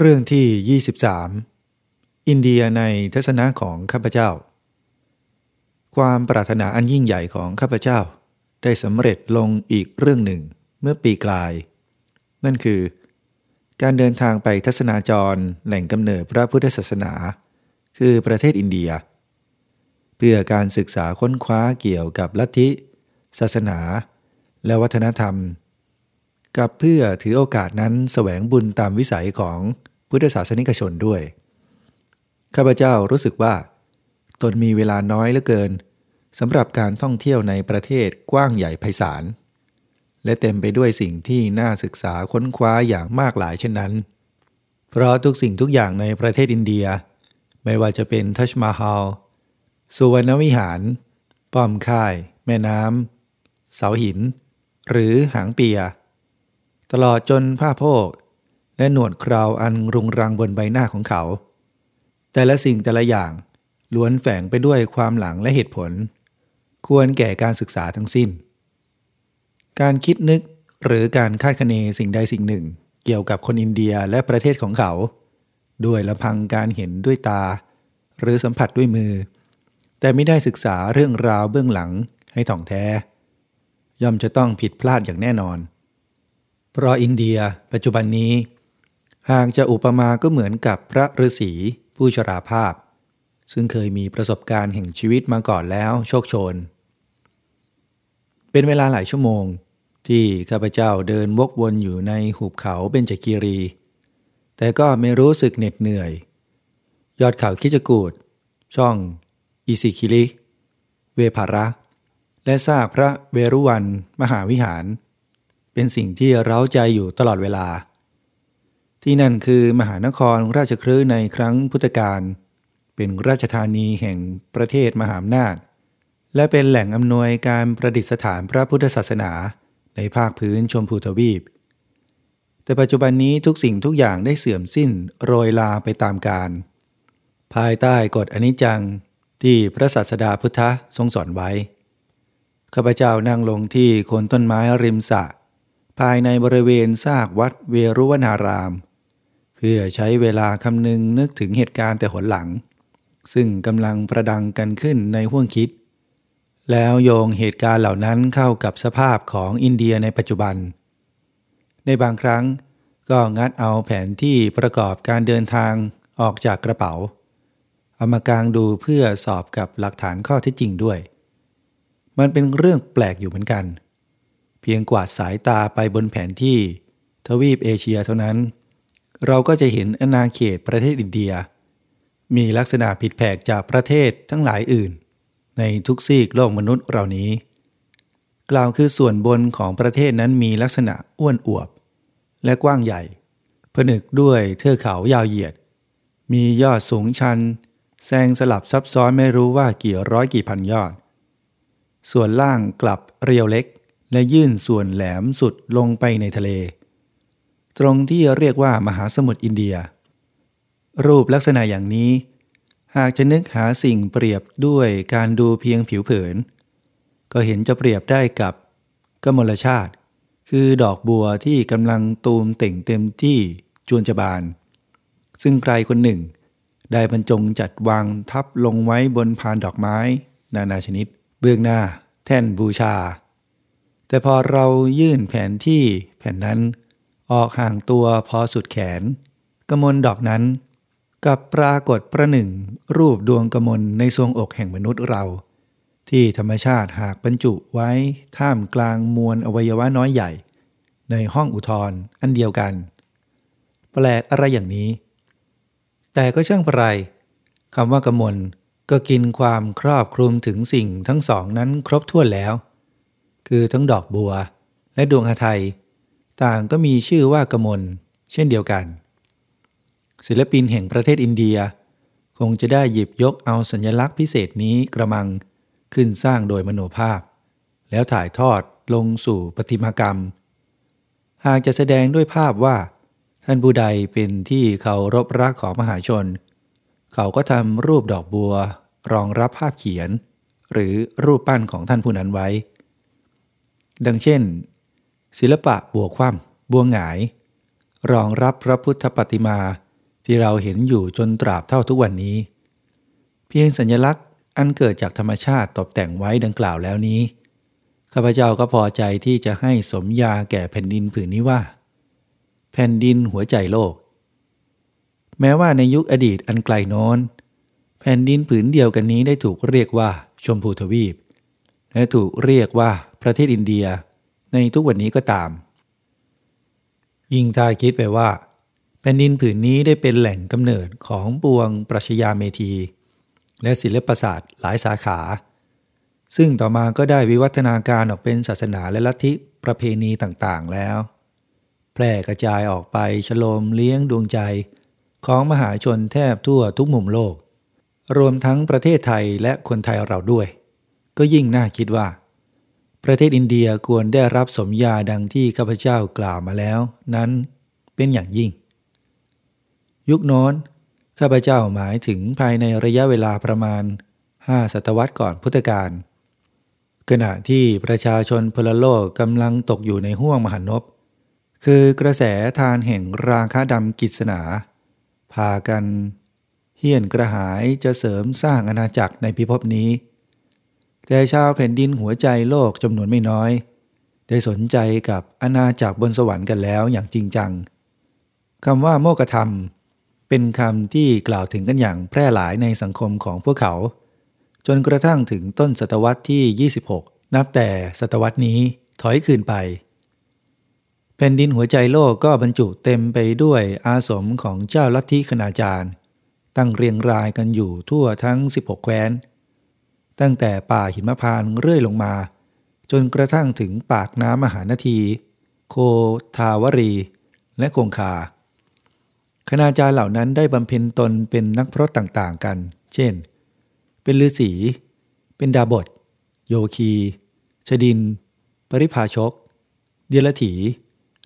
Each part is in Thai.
เรื่องที่ 23 อินเดียในทัศนะของข้าพเจ้า ความปรารถนาอันยิ่งใหญ่ของข้าพเจ้า ได้สำเร็จลงอีกเรื่องหนึ่งเมื่อปีกลาย นั่นคือ การเดินทางไปทัศนาจรแหล่งกำเนิดพระพุทธศาสนา คือประเทศอินเดีย เพื่อการศึกษาค้นคว้าเกี่ยวกับลัทธิ ศาสนา และวัฒนธรรม กับเพื่อถือโอกาสนั้นแสวงบุญตามวิสัยของ พุทธศาสนิกชนด้วย ข้าพเจ้ารู้สึกว่า ตนมีเวลาน้อยเหลือเกินสำหรับการท่องเที่ยวในประเทศกว้างใหญ่ไพศาล และเต็มไปด้วยสิ่งที่น่าศึกษาค้นคว้าอย่างมากหลายเช่นนั้น เพราะทุกสิ่งทุกอย่างในประเทศอินเดีย ไม่ว่าจะเป็นทัชมาฮาลสุวรรณวิหาร ป้อมค่าย แม่น้ำเสาหิน หรือหางเปีย ตลอดจนผ้าโพก และหนวดคราวอันรุงรังบนใบหน้าของเขา แต่ละสิ่งแต่ละอย่างล้วนแฝงไปด้วยความหลังและเหตุผล ควรแก่การศึกษาทั้งสิ้น การคิดนึกหรือการคาดคะเนสิ่งใดสิ่งหนึ่ง เกี่ยวกับคนอินเดียและประเทศของเขา ด้วยลำพังการเห็นด้วยตา หรือสัมผัสด้วยมือ แต่ไม่ได้ศึกษาเรื่องราวเบื้องหลังให้ถ่องแท้ ย่อมจะต้องผิดพลาดอย่างแน่นอน เพราะอินเดียปัจจุบันนี้ หากจะอุปมาก็เหมือนกับพระฤาษีผู้ชราภาพ ซึ่งเคยมีประสบการณ์แห่งชีวิตมาก่อนแล้วโชคโชน เป็นเวลาหลายชั่วโมง ที่ข้าพเจ้าเดินวกวนอยู่ในหุบเขาเบญจกีรี แต่ก็ไม่รู้สึกเหน็ดเหนื่อย ยอดเขาคิจกูดช่องอิสิคิลิเวภาระและซากพระเวรุวันมหาวิหาร เป็นสิ่งที่เร้าใจอยู่ตลอดเวลา ที่นั่นคือมหานครราชครืในครั้งพุทธกาลเป็นราชธานีแห่งประเทศมหาอำนาจ และเป็นแหล่งอำนวยการประดิษฐานพระพุทธศาสนาในภาคพื้นชมพูทวีป แต่ปัจจุบันนี้ทุกสิ่งทุกอย่างได้เสื่อมสิ้นโรยลาไปตามกาลภายใต้กฎอนิจจังที่พระศาสดาพุทธทรงสอนไว้ ข้าพเจ้านั่งลงที่โคนต้นไม้ริมสระภายในบริเวณซากวัดเวรุวนาราม เพื่อใช้เวลาคำนึงนึกถึงเหตุการณ์แต่หนหลัง ซึ่งกำลังประดังกันขึ้นในห้วงคิด แล้วโยงเหตุการณ์เหล่านั้นเข้ากับสภาพของอินเดียในปัจจุบัน ในบางครั้งก็งัดเอาแผนที่ประกอบการเดินทางออกจากกระเป๋า เอามากางดูเพื่อสอบกับหลักฐานข้อเท็จจริงด้วย มันเป็นเรื่องแปลกอยู่เหมือนกัน เพียงกวาดสายตาไปบนแผนที่ ทวีปเอเชียเท่านั้น เราก็จะเห็นอาณาเขตประเทศอินเดีย มีลักษณะผิดแผกจากประเทศทั้งหลายอื่น ในทุกซีกโลกมนุษย์เหล่านี้ กล่าวคือส่วนบนของประเทศนั้นมีลักษณะอ้วนอวบ และกว้างใหญ่ผนึกด้วยเทือกเขายาวเหยียด มียอดสูงชันแซงสลับซับซ้อนไม่รู้ว่ากี่ร้อยกี่พันยอด ส่วนล่างกลับเรียวเล็ก และยื่นส่วนแหลมสุดลงไปในทะเล ตรงที่เรียกว่ามหาสมุทรอินเดีย รูปลักษณะอย่างนี้ หากจะนึกหาสิ่งเปรียบด้วยการดูเพียงผิวเผิน ก็เห็นจะเปรียบได้กับกมลชาติ คือดอกบัวที่กำลังตูมเต่งเต็มที่จวนจะบาน ซึ่งใครคนหนึ่ง ได้บรรจงจัดวางทับลงไว้บนพานดอกไม้ นานาชนิด เบื้องหน้า แท่นบูชา แต่พอเรายื่นแผนที่แผ่นนั้น ออกห่างตัวพอสุดแขน กมลดอกนั้น กับปรากฏประหนึ่ง รูปดวงกมลในทรวงอกแห่งมนุษย์เรา ที่ธรรมชาติหากบรรจุไว้ท่ามกลางมวลอวัยวะน้อยใหญ่ ในห้องอุทธรอันเดียวกัน แปลกอะไรอย่างนี้ แต่ก็ช่างปไรคำว่ากมลก็กินความครอบคลุมถึงสิ่งทั้งสองนั้นครบถ้วนแล้ว คือทั้งดอกบัว และดวงอาทัย ต่างก็มีชื่อว่ากมลเช่นเดียวกัน ศิลปินแห่งประเทศอินเดีย คงจะได้หยิบยกเอาสัญลักษณ์พิเศษนี้กระมังขึ้นสร้างโดยมโนภาพ แล้วถ่ายทอดลงสู่ปฏิมากรรม หากจะแสดงด้วยภาพว่า ท่านผู้ใดเป็นที่เคารพรักของมหาชน เขาก็ทำรูปดอกบัว รองรับภาพเขียน หรือรูปปั้นของท่านผู้นั้นไว้ ดังเช่น ศิลปะบัวคว่ำบัวหงาย รองรับพระพุทธปฏิมา ที่เราเห็นอยู่จนตราบเท่าทุกวันนี้ เพียงสัญลักษณ์อันเกิดจากธรรมชาติตกแต่งไว้ดังกล่าวแล้วนี้ข้าพเจ้าก็พอใจที่จะให้สมญาแก่แผ่นดินผืนนี้ว่า แผ่นดินหัวใจโลก แม้ว่าในยุคอดีตอันไกลโน้น แผ่นดินผืนเดียวกันนี้ได้ถูกเรียกว่าชมพูทวีป และถูกเรียกว่าประเทศอินเดีย ในทุกวันนี้ก็ตาม ยิ่งถ้าคิดไปว่าแผ่นดินผืนนี้ได้เป็นแหล่งกำเนิดของปวงปรัชญาเมธี และศิลปศาสตร์หลายสาขา ซึ่งต่อมาก็ได้วิวัฒนาการออกเป็นศาสนาและลัทธิประเพณีต่างๆแล้ว แพร่กระจายออกไปฉลมเลี้ยงดวงใจของมหาชนแทบทั่วทุกมุมโลก รวมทั้งประเทศไทยและคนไทยเราด้วย ก็ยิ่งน่าคิดว่า ประเทศอินเดียควรได้รับสมญาดังที่ข้าพเจ้ากล่าวมาแล้ว นั้นเป็นอย่างยิ่ง ยุคโน้นข้าพเจ้าหมายถึงภายในระยะเวลาประมาณห้าศตวรรษก่อนพุทธกาลขณะที่ประชาชนพลโลกกำลังตกอยู่ในห้วงมหันบคือกระแสทานแห่งราคาดำกิจสนา พากัน เฮี้ยนกระหายจะเสริมสร้างอาณาจักรในพิภพนี้ แต่ชาวแผ่นดินหัวใจโลกจำนวนไม่น้อย ได้สนใจกับอาณาจักรบนสวรรค์กันแล้วอย่างจริงจังคำว่าโมกธรรม เป็นคำที่กล่าวถึงกันอย่างแพร่หลายในสังคมของพวกเขา จนกระทั่งถึงต้นศตวรรษที่ 26 นับแต่ศตวรรษนี้ถอยคืนไป แผ่นดินหัวใจโลกก็บรรจุเต็มไปด้วยอาสมของเจ้าลัทธิคณาจารย์ ตั้งเรียงรายกันอยู่ทั่วทั้ง 16 แคว้น ตั้งแต่ป่าหิมพานเรื่อยลงมา จนกระทั่งถึงปากน้ำมหานาที โคทาวรี และคงคา คณาจารย์เหล่านั้นได้บำเพ็ญตนเป็นนักพรตต่างๆกัน เช่น เป็นฤาษี เป็นดาบท โยคี ชดิน ปริภาชก เดียรถี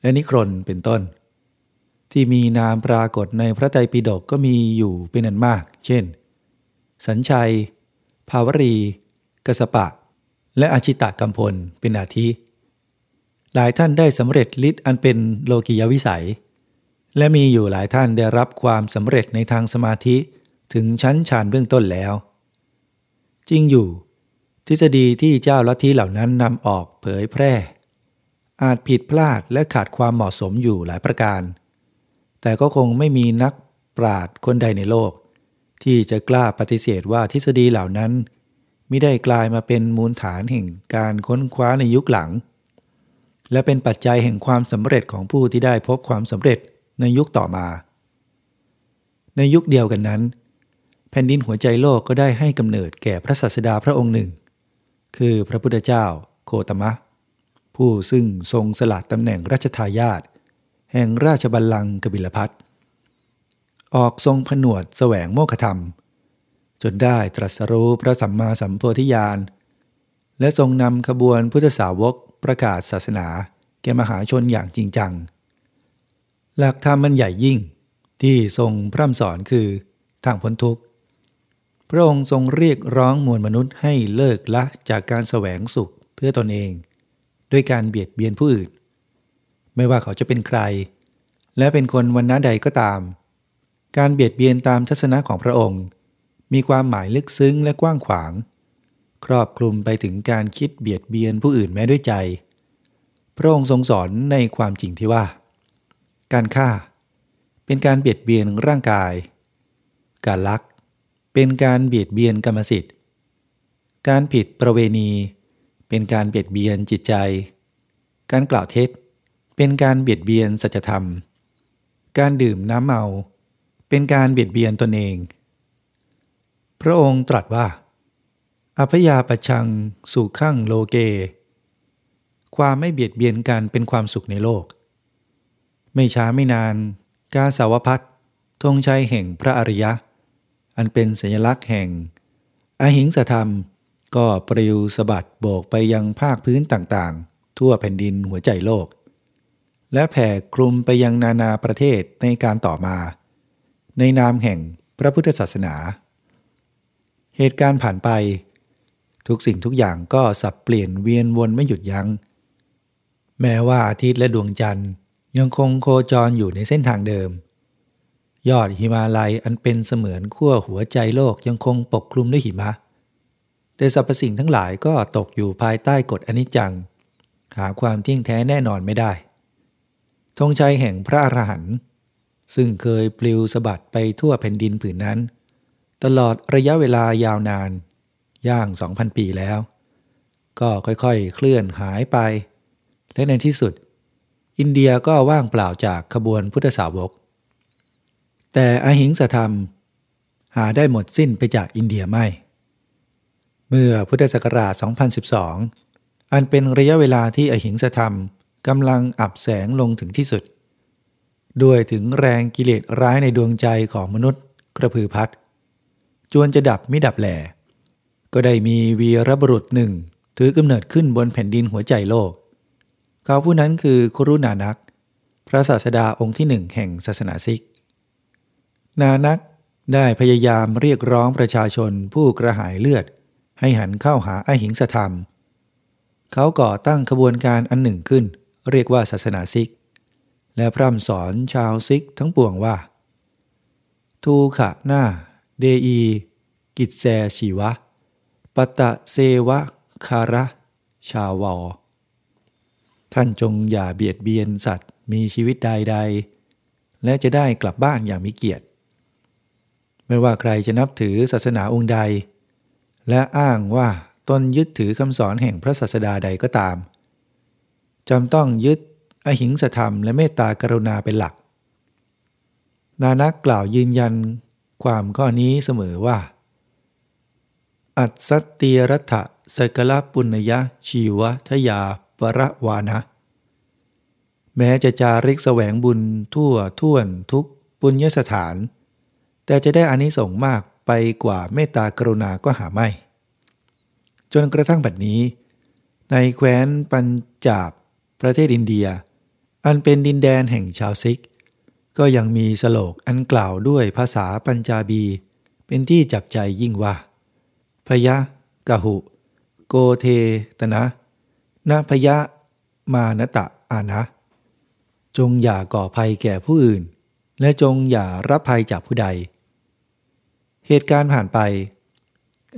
และนิครนเป็นต้น ที่มีนามปรากฏในพระไตรปิฎกก็มีอยู่เป็นอันมาก เช่น สัญชัย ภาวรี กสปะ และอาชิตะกัมพลเป็นอาทิ หลายท่านได้สำเร็จฤทธิ์อันเป็นโลกิยวิสัย และมีอยู่หลายท่านได้รับความสำเร็จในทางสมาธิถึงชั้นฌานเบื้องต้นแล้ว จริงอยู่ ทฤษฎีที่เจ้าลัทธิเหล่านั้นนำออกเผยแพร่ อาจผิดพลาดและขาดความเหมาะสมอยู่หลายประการ แต่ก็คงไม่มีนักปราดคนใดในโลก ที่จะกล้าปฏิเสธว่าทฤษฎีเหล่านั้นไม่ได้กลายมาเป็นมูลฐานแห่งการค้นคว้าในยุคหลัง และเป็นปัจจัยแห่งความสำเร็จของผู้ที่ได้พบความสำเร็จในยุคต่อมา ในยุคเดียวกันนั้น แผ่นดินหัวใจโลกก็ได้ให้กำเนิดแก่พระศาสดาพระองค์หนึ่ง คือพระพุทธเจ้าโคตมะ ผู้ซึ่งทรงสละตำแหน่งรัชทายาทแห่งราชบัลลังก์กบิลพัท ออกทรงผนวดแสวงโมฆะธรรม จนได้ตรัสรู้พระสัมมาสัมโพธิญาณ และทรงนำขบวนพุทธสาวกประกาศศาสนา แก่มหาชนอย่างจริงจัง หลักธรรมมันใหญ่ยิ่งที่ทรงพร่ำสอนคือทางพ้นทุกข์ พระองค์ทรงเรียกร้องมวลมนุษย์ให้เลิกละจากการแสวงสุขเพื่อตนเอง ด้วยการเบียดเบียนผู้อื่น ไม่ว่าเขาจะเป็นใคร และเป็นคนวันน้าใดก็ตาม การเบียดเบียนตามทัศนะของพระองค์ มีความหมายลึกซึ้งและกว้างขวาง ครอบคลุมไปถึงการคิดเบียดเบียนผู้อื่นแม้ด้วยใจ พระองค์ทรงสอนในความจริงที่ว่า การฆ่า เป็นการเบียดเบียนร่างกาย การลัก เป็นการเบียดเบียนกรรมสิทธิ์ การผิดประเวณี เป็นการเบียดเบียนจิตใจ การกล่าวเท็จ เป็นการเบียดเบียนสัจธรรม การดื่มน้ำเมา เป็นการเบียดเบียนตนเอง พระองค์ตรัสว่าอภยาปชังสุขังโลเก ความไม่เบียดเบียนกันเป็นความสุขในโลก ไม่ช้าไม่นาน กาสาวพัทธงชัยแห่งพระอริยะ อันเป็นสัญลักษณ์แห่ง อหิงสธรรมก็ปลิวสะบัดโบกไปยังภาคพื้นต่างๆ ทั่วแผ่นดินหัวใจโลก และแผ่คลุมไปยังนานาประเทศในการต่อมา ในนามแห่งพระพุทธศาสนา เหตุการณ์ผ่านไป ทุกสิ่งทุกอย่างก็สับเปลี่ยนเวียนวนไม่หยุดยัง้ง แม้ว่าอาทิตย์และดวงจันทร์ยังคงโคจรอยู่ในเส้นทางเดิม ยอดหิมาลัยอันเป็นเสมือนขั้วหัวใจโลกยังคงปกคลุมด้วยหิมะ แต่สรรพสิ่งทั้งหลายก็ตกอยู่ภายใต้กฎอนิจจัง หาความเที่ยงแท้แน่นอนไม่ได้ธงชัยแห่งพระอรหันต์ ซึ่งเคยปลิวสะบัดไปทั่วแผ่นดินผืนนั้น ตลอดระยะเวลายาวนาน ย่าง 2,000 ปีแล้ว ก็ค่อยๆ เคลื่อนหายไป และในที่สุด อินเดียก็ว่างเปล่าจากขบวนพุทธสาวก แต่อหิงสธรรม หาได้หมดสิ้นไปจากอินเดียไม่ เมื่อพุทธศักราช 2012 อันเป็นระยะเวลาที่อหิงสธรรมกำลังอับแสงลงถึงที่สุด ด้วยถึงแรงกิเลสร้ายในดวงใจของมนุษย์กระพือพัดจวนจะดับไม่ดับแหลก็ได้มีวีรบุรุษหนึ่ง ถือกำเนิดขึ้นบนแผ่นดินหัวใจโลก เขาผู้นั้นคือครุนานัก พระศาสดาองค์ที่หนึ่งแห่งศาสนาซิก นานักได้พยายามเรียกร้องประชาชนผู้กระหายเลือด ให้หันเข้าหาอหิงสธรรม เขาก่อตั้งขบวนการอันหนึ่งขึ้น เรียกว่าศาสนาซิก และพร่ำสอนชาวซิกทั้งปวงว่า ทูขะหน้า เดอี กิจแซชีวะ ปตะเซวะคาระ ชาวอท่านจงอย่าเบียดเบียนสัตว์มีชีวิตใดๆ และจะได้กลับบ้านอย่างมีเกียรติ ไม่ว่าใครจะนับถือศาสนาองค์ใด และอ้างว่าตนยึดถือคำสอนแห่งพระศาสดาใดก็ตามจำต้องยึด อหิงสธรรมและเมตตากรุณาเป็นหลัก นานักกล่าวยืนยันความข้อนี้เสมอว่า อัตสตีรัฐสกลปุณยชีวทยาปรวานะ แม้จะจาริกแสวงบุญทั่วท่วนทุกปุญญสถาน แต่จะได้อานิสงส์มากไปกว่าเมตตากรุณาก็หาไม่ จนกระทั่งบัดนี้ ในแคว้นปัญจาบประเทศอินเดีย อันเป็นดินแดนแห่งชาวซิก ก็ยังมีสโลกอันกล่าวด้วยภาษาปัญจาบี เป็นที่จับใจยิ่งว่า พยะกะหุ โกเทตนะนาพยะ มานตะอานะ จงอย่าก่อภัยแก่ผู้อื่น และจงอย่ารับภัยจากผู้ใด เหตุการณ์ผ่านไป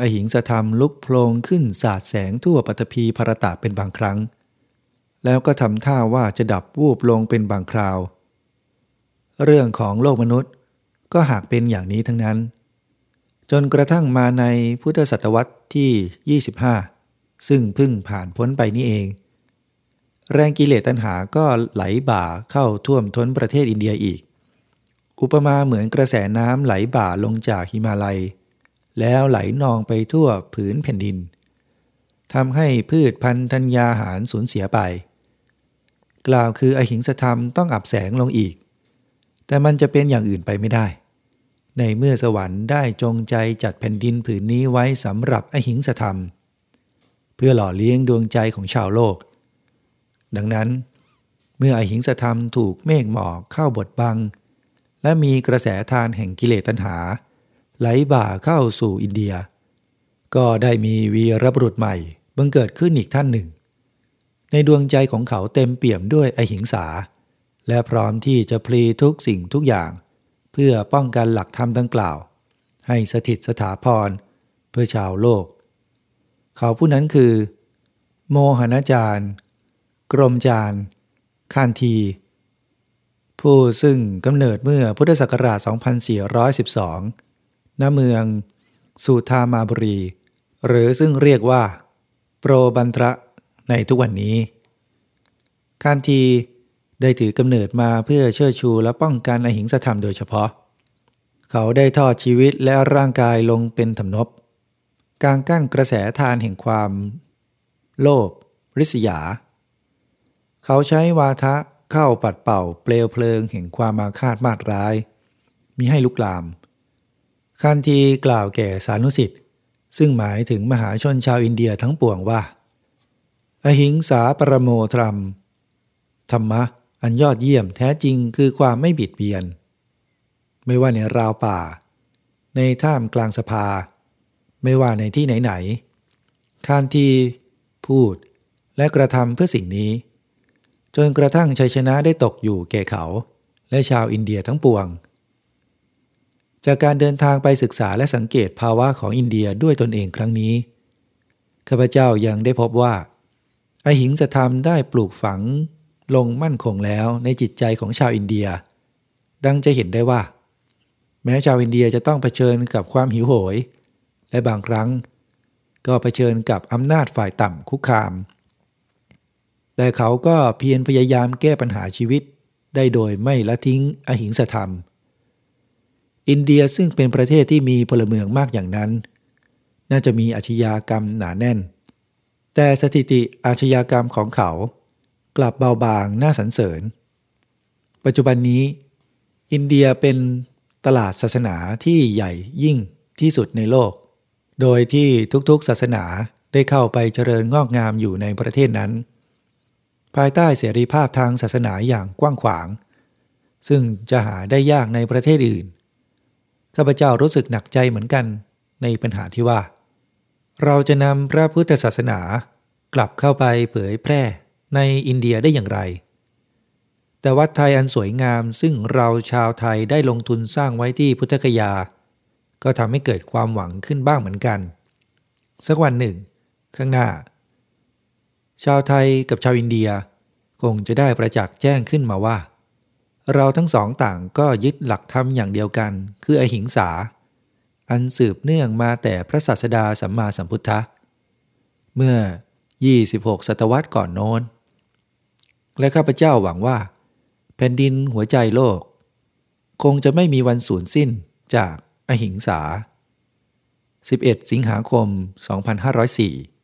อหิงสธรรมลุกโพลงขึ้นสาดแสงทั่วปฐพีภรตะเป็นบางครั้ง แล้วก็ทำท่าว่าจะดับวูบลงเป็นบางคราว เรื่องของโลกมนุษย์ก็หากเป็นอย่างนี้ทั้งนั้น จนกระทั่งมาในพุทธศตวรรษที่ 25 ซึ่งพึ่งผ่านพ้นไปนี่เอง แรงกิเลสตัณหาก็ไหลบ่าเข้าท่วมท้นประเทศอินเดียอีก อุปมาเหมือนกระแสน้ำไหลบ่าลงจากหิมาลัย แล้วไหลนองไปทั่วผืนแผ่นดินทำให้พืชพันธุ์ธัญญาหารสูญเสียไป กล่าวคืออหิงสธรรมต้องอับแสงลงอีก แต่มันจะเป็นอย่างอื่นไปไม่ได้ ในเมื่อสวรรค์ได้จงใจจัดแผ่นดินผืนนี้ไว้สำหรับอหิงสธรรม เพื่อหล่อเลี้ยงดวงใจของชาวโลก ดังนั้นเมื่ออหิงสธรรมถูกเมฆหมอกเข้าบดบัง และมีกระแสทานแห่งกิเลสตัณหา ไหลบ่าเข้าสู่อินเดีย ก็ได้มีวีรบุรุษใหม่บังเกิดขึ้นอีกท่านหนึ่ง ในดวงใจของเขาเต็มเปี่ยมด้วยอหิงสา และพร้อมที่จะพลีทุกสิ่งทุกอย่าง เพื่อป้องกันหลักธรรมดังกล่าว ให้สถิตสถาพร เพื่อชาวโลก เขาผู้นั้นคือ โมหนาจารย์ กรมจารย์คานที ผู้ซึ่งกำเนิดเมื่อพุทธศักราช 2412 ณ เมืองสุธามาบุรี หรือซึ่งเรียกว่า โปรบันทระ ในทุกวันนี้คานทีได้ถือกำเนิดมาเพื่อเชิดชูและป้องกันอหิงสธรรมโดยเฉพาะ เขาได้ทอดชีวิตและร่างกายลงเป็นถำนบกางกั้นกระแสทานแห่งความ โลภริษยา เขาใช้วาทะเข้าปัดเป่าเปลวเพลิงแห่งความมาคาดมาดร้ายมีให้ลุกลาม คันทีกล่าวแก่สานุสิทธิ์ ซึ่งหมายถึงมหาชนชาวอินเดียทั้งปวงว่า อหิงสาปรโมธรรม ธรรมะอันยอดเยี่ยมแท้จริงคือความไม่บิดเบียน ไม่ว่าในราวป่า ในท่ามกลางสภา ไม่ว่าในที่ไหนๆคานที่พูดและกระทำเพื่อสิ่งนี้ จนกระทั่งชัยชนะได้ตกอยู่แก่เขา และชาวอินเดียทั้งปวง จากการเดินทางไปศึกษาและสังเกตภาวะของอินเดียด้วยตนเองครั้งนี้ข้าพเจ้ายังได้พบว่า อหิงสธรรมได้ปลูกฝัง ลงมั่นคงแล้วในจิตใจของชาวอินเดีย ดังจะเห็นได้ว่า แม้ชาวอินเดียจะต้องเผชิญกับความหิวโหย และบางครั้ง ก็เผชิญกับอำนาจฝ่ายต่ำคุกคาม แต่เขาก็เพียรพยายามแก้ปัญหาชีวิตได้โดยไม่ละทิ้งอหิงสธรรม อินเดียซึ่งเป็นประเทศที่มีพลเมืองมากอย่างนั้น น่าจะมีอาชญากรรมหนาแน่น แต่สถิติอาชญากรรมของเขา กลับเบาบางน่าสรรเสริญ ปัจจุบันนี้ อินเดียเป็นตลาดศาสนาที่ใหญ่ยิ่งที่สุดในโลก โดยที่ทุกๆศาสนาได้เข้าไปเจริญงอกงามอยู่ในประเทศนั้น ภายใต้เสรีภาพทางศาสนาอย่างกว้างขวาง ซึ่งจะหาได้ยากในประเทศอื่น ข้าพเจ้ารู้สึกหนักใจเหมือนกันในปัญหาที่ว่า เราจะนำพระพุทธศาสนากลับเข้าไปเผยแพร่ในอินเดียได้อย่างไร แต่วัดไทยอันสวยงามซึ่งเราชาวไทยได้ลงทุนสร้างไว้ที่พุทธคยา ก็ทำให้เกิดความหวังขึ้นบ้างเหมือนกัน สักวันหนึ่ง ข้างหน้า ชาวไทยกับชาวอินเดียคงจะได้ประจักษ์แจ้งขึ้นมาว่า เราทั้งสองต่างก็ยึดหลักธรรมอย่างเดียวกัน คืออหิงสา อันสืบเนื่องมาแต่พระศาสดาสัมมาสัมพุทธะ เมื่อ 26 ศตวรรษก่อนโน้น และข้าพเจ้าหวังว่า แผ่นดินหัวใจโลก คงจะไม่มีวันสูญสิ้นจากอหิงสา 11 สิงหาคม 2504